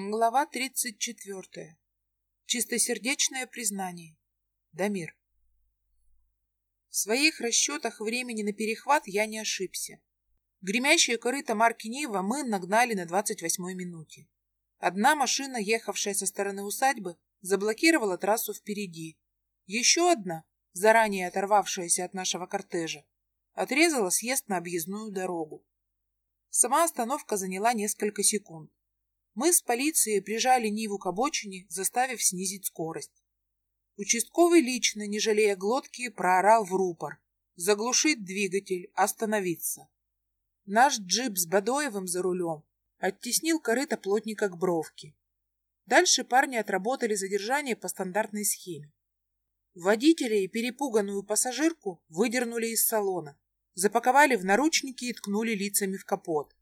Глава 34. Чистосердечное признание. Дамир. В своих расчетах времени на перехват я не ошибся. Гремящие корыто марки Нива мы нагнали на 28-й минуте. Одна машина, ехавшая со стороны усадьбы, заблокировала трассу впереди. Еще одна, заранее оторвавшаяся от нашего кортежа, отрезала съезд на объездную дорогу. Сама остановка заняла несколько секунд. Мы с полицией прижали Ниву к обочине, заставив снизить скорость. Участковый лично, не жалея глотки, проорал в рупор. Заглушить двигатель, остановиться. Наш джип с Бадоевым за рулем оттеснил корыто плотника к бровке. Дальше парни отработали задержание по стандартной схеме. Водителя и перепуганную пассажирку выдернули из салона, запаковали в наручники и ткнули лицами в капот.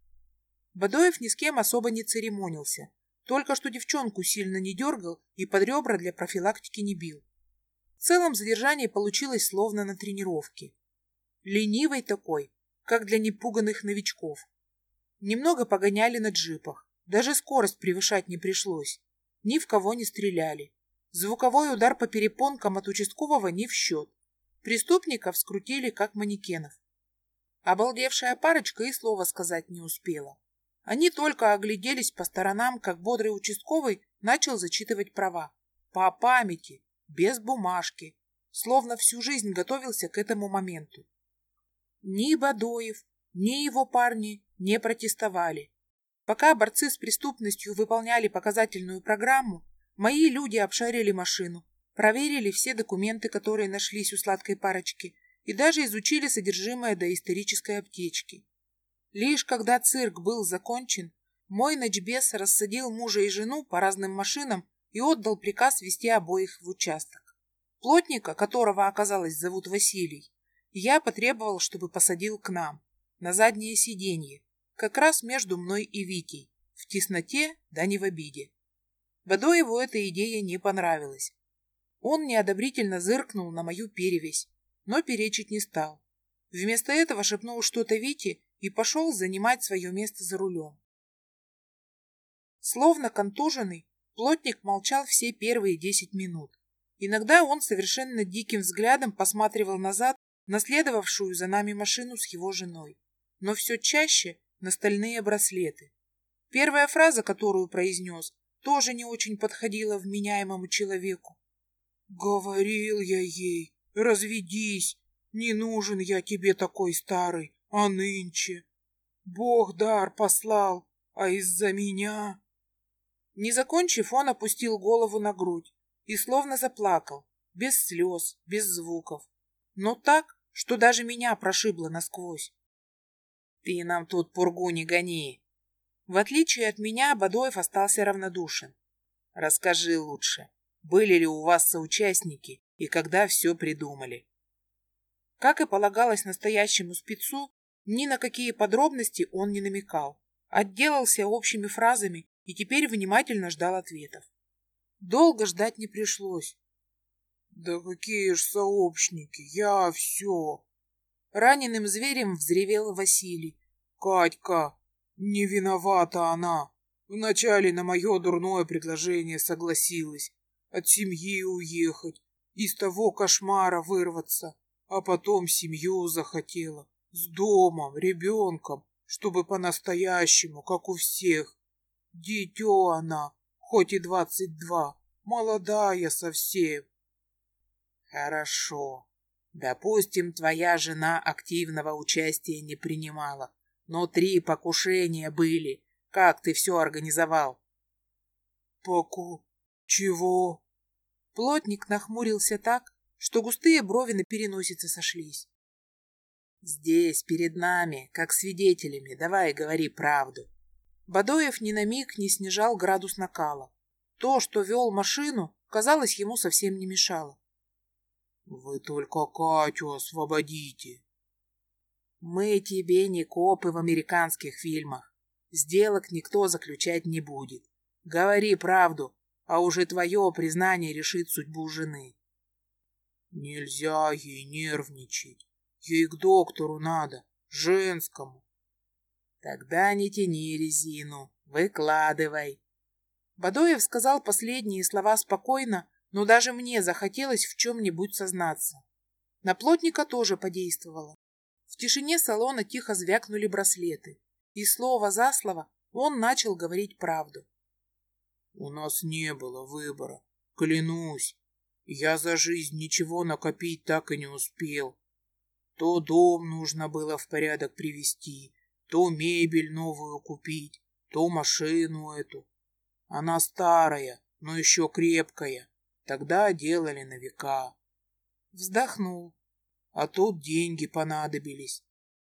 Бадоев ни с кем особо не церемонился. Только что девчонку сильно не дергал и под ребра для профилактики не бил. В целом задержание получилось словно на тренировке. Ленивый такой, как для непуганных новичков. Немного погоняли на джипах. Даже скорость превышать не пришлось. Ни в кого не стреляли. Звуковой удар по перепонкам от участкового не в счет. Преступников скрутили, как манекенов. Обалдевшая парочка и слова сказать не успела. Они только огляделись по сторонам, как бодрый участковый начал зачитывать права. По памяти, без бумажки, словно всю жизнь готовился к этому моменту. Ни Бадоев, ни его парни не протестовали. Пока борцы с преступностью выполняли показательную программу, мои люди обшарили машину, проверили все документы, которые нашлись у сладкой парочки, и даже изучили содержимое доисторической аптечки. Лишь когда цирк был закончен, мой ночбес рассадил мужа и жену по разным машинам и отдал приказ вести обоих в участок. Плотника, которого оказалось зовут Василий, я потребовал, чтобы посадил к нам, на заднее сиденье, как раз между мной и Витей, в тесноте, да не в обиде. Бадоеву эта идея не понравилась. Он неодобрительно зыркнул на мою перевесь, но перечить не стал. Вместо этого шепнул что-то Вите и пошел занимать свое место за рулем. Словно контуженный, плотник молчал все первые десять минут. Иногда он совершенно диким взглядом посматривал назад на следовавшую за нами машину с его женой, но все чаще на стальные браслеты. Первая фраза, которую произнес, тоже не очень подходила вменяемому человеку. «Говорил я ей, разведись, не нужен я тебе такой старый, а нынче? Бог дар послал, а из-за меня... Не закончив, он опустил голову на грудь и словно заплакал, без слез, без звуков, но так, что даже меня прошибло насквозь. «Ты нам тут пургу не гони!» В отличие от меня, Бадоев остался равнодушен. «Расскажи лучше, были ли у вас соучастники и когда все придумали?» Как и полагалось настоящему спецу, ни на какие подробности он не намекал. Отделался общими фразами и теперь внимательно ждал ответов. Долго ждать не пришлось. «Да какие ж сообщники! Я все!» Раненым зверем взревел Василий. «Катька! Не виновата она! Вначале на мое дурное предложение согласилась. От семьи уехать, из того кошмара вырваться а потом семью захотела, с домом, ребенком, чтобы по-настоящему, как у всех. Дитё она, хоть и двадцать два, молодая совсем. Хорошо. Допустим, твоя жена активного участия не принимала, но три покушения были. Как ты все организовал? Поку... Чего? Плотник нахмурился так, что густые брови на переносице сошлись. «Здесь, перед нами, как свидетелями, давай говори правду». Бадоев ни на миг не снижал градус накала. То, что вел машину, казалось, ему совсем не мешало. «Вы только Катю освободите!» «Мы тебе не копы в американских фильмах. Сделок никто заключать не будет. Говори правду, а уже твое признание решит судьбу жены». Нельзя ей нервничать. Ей к доктору надо, женскому. Тогда не тяни резину, выкладывай. Бадоев сказал последние слова спокойно, но даже мне захотелось в чем-нибудь сознаться. На плотника тоже подействовало. В тишине салона тихо звякнули браслеты, и слово за слово он начал говорить правду. «У нас не было выбора, клянусь. Я за жизнь ничего накопить так и не успел. То дом нужно было в порядок привести, то мебель новую купить, то машину эту. Она старая, но еще крепкая. Тогда делали на века. Вздохнул. А тут деньги понадобились.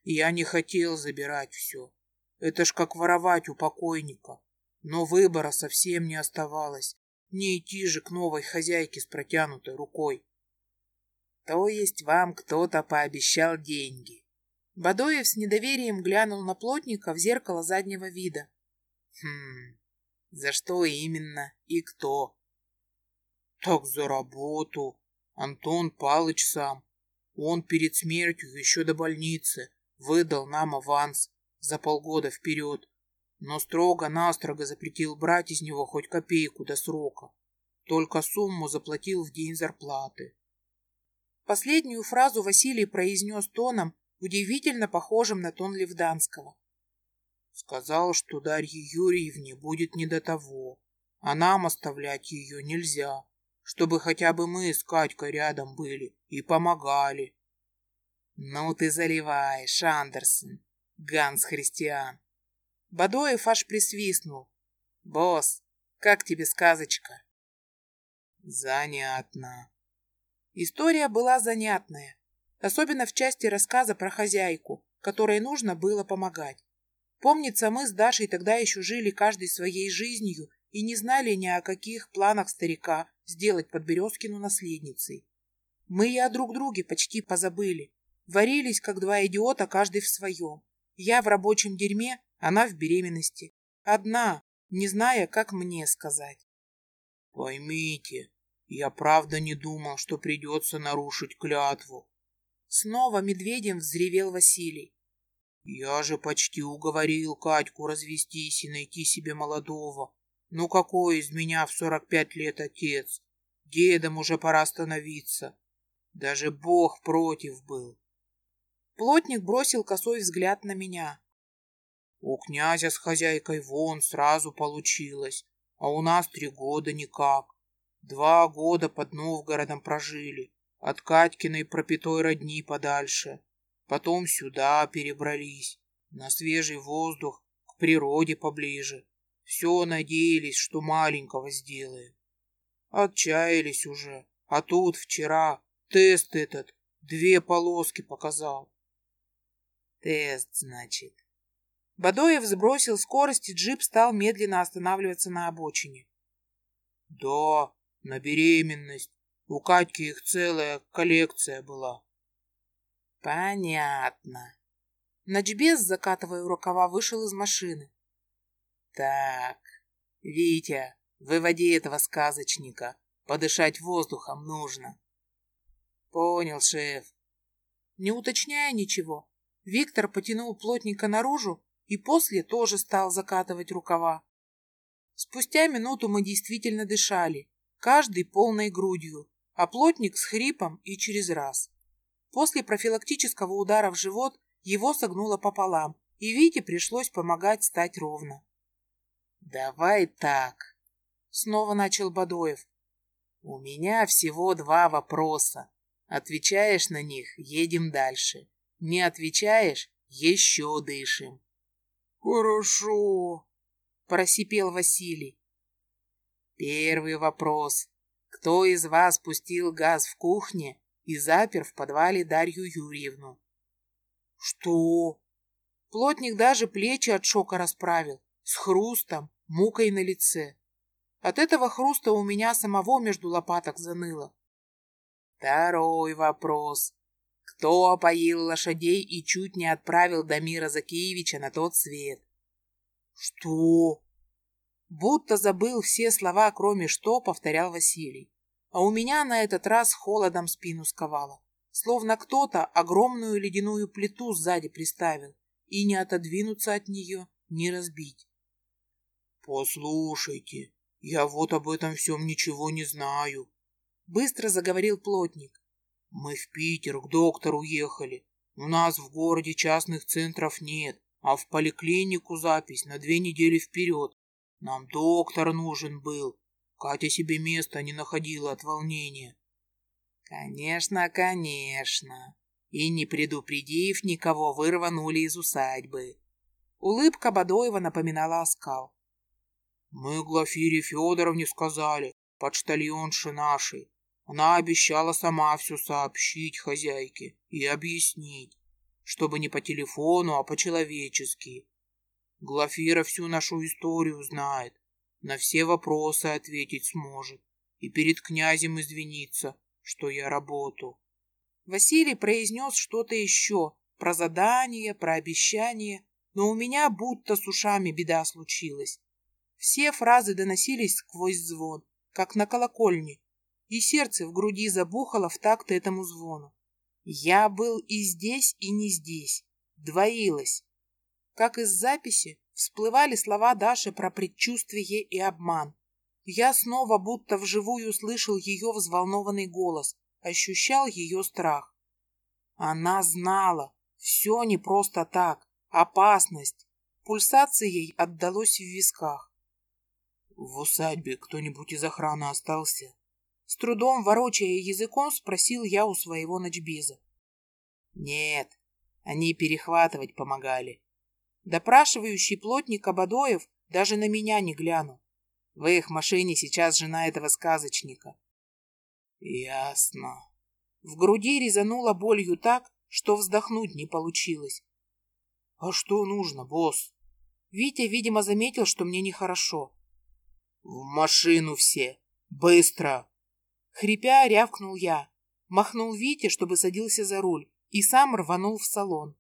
И я не хотел забирать все. Это ж как воровать у покойника. Но выбора совсем не оставалось. Не идти же к новой хозяйке с протянутой рукой. То есть вам кто-то пообещал деньги? Бадоев с недоверием глянул на плотника в зеркало заднего вида. Хм, за что именно и кто? Так за работу. Антон Палыч сам. Он перед смертью еще до больницы выдал нам аванс за полгода вперед, но строго-настрого запретил брать из него хоть копейку до срока. Только сумму заплатил в день зарплаты. Последнюю фразу Василий произнес тоном, удивительно похожим на тон Левданского. Сказал, что Дарье Юрьевне будет не до того, а нам оставлять ее нельзя, чтобы хотя бы мы с Катькой рядом были и помогали. Ну ты заливаешь, Андерсон, Ганс Христиан. Бадоев аж присвистнул. Босс, как тебе сказочка? Занятно. История была занятная, особенно в части рассказа про хозяйку, которой нужно было помогать. Помнится, мы с Дашей тогда еще жили каждой своей жизнью и не знали ни о каких планах старика сделать Подберезкину наследницей. Мы и о друг друге почти позабыли. Варились, как два идиота, каждый в своем. Я в рабочем дерьме, она в беременности. Одна, не зная, как мне сказать. Поймите, я правда не думал, что придется нарушить клятву. Снова медведем взревел Василий. Я же почти уговорил Катьку развестись и найти себе молодого. Ну какой из меня в сорок пять лет отец? Дедом уже пора становиться. Даже Бог против был. Плотник бросил косой взгляд на меня. У князя с хозяйкой вон сразу получилось, а у нас три года никак. Два года под Новгородом прожили, от Катькиной пропитой родни подальше. Потом сюда перебрались, на свежий воздух, к природе поближе. Все надеялись, что маленького сделаем. Отчаялись уже, а тут вчера тест этот две полоски показал. Тест, значит. Бадоев сбросил скорость, и джип стал медленно останавливаться на обочине. Да, на беременность. У Катьки их целая коллекция была. Понятно. Ночбес, закатывая рукава, вышел из машины. Так, Витя, выводи этого сказочника. Подышать воздухом нужно. Понял, шеф. Не уточняя ничего, Виктор потянул плотника наружу и после тоже стал закатывать рукава. Спустя минуту мы действительно дышали, каждый полной грудью, а плотник с хрипом и через раз. После профилактического удара в живот его согнуло пополам, и Вите пришлось помогать стать ровно. «Давай так», — снова начал Бадоев. «У меня всего два вопроса. Отвечаешь на них — едем дальше. Не отвечаешь — еще дышим». «Хорошо», — просипел Василий. Первый вопрос. Кто из вас пустил газ в кухне и запер в подвале Дарью Юрьевну? Что? Плотник даже плечи от шока расправил, с хрустом, мукой на лице. От этого хруста у меня самого между лопаток заныло. Второй вопрос. Кто опоил лошадей и чуть не отправил Дамира Закиевича на тот свет? Что? Будто забыл все слова, кроме «что», повторял Василий. А у меня на этот раз холодом спину сковало. Словно кто-то огромную ледяную плиту сзади приставил, и не отодвинуться от нее, не разбить. «Послушайте, Я вот об этом всем ничего не знаю. Быстро заговорил плотник. Мы в Питер к доктору ехали. У нас в городе частных центров нет, а в поликлинику запись на две недели вперед. Нам доктор нужен был. Катя себе места не находила от волнения. Конечно, конечно. И не предупредив никого, вы рванули из усадьбы. Улыбка Бадоева напоминала оскал. Мы Глафире Федоровне сказали, почтальонши нашей. Она обещала сама все сообщить хозяйке и объяснить, чтобы не по телефону, а по-человечески. Глафира всю нашу историю знает, на все вопросы ответить сможет и перед князем извиниться, что я работу. Василий произнес что-то еще про задание, про обещание, но у меня будто с ушами беда случилась. Все фразы доносились сквозь звон, как на колокольне, и сердце в груди забухало в такт этому звону. Я был и здесь, и не здесь, двоилось. Как из записи всплывали слова Даши про предчувствие и обман. Я снова будто вживую слышал ее взволнованный голос, ощущал ее страх. Она знала, все не просто так, опасность. Пульсацией отдалось в висках. В усадьбе кто-нибудь из охраны остался? С трудом, ворочая языком, спросил я у своего ночбеза. Нет, они перехватывать помогали. Допрашивающий плотник Абадоев даже на меня не глянул. В их машине сейчас жена этого сказочника. Ясно. В груди резануло болью так, что вздохнуть не получилось. А что нужно, босс? Витя, видимо, заметил, что мне нехорошо. В машину все! Быстро!» Хрипя, рявкнул я. Махнул Вите, чтобы садился за руль, и сам рванул в салон.